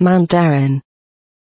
Mandarin.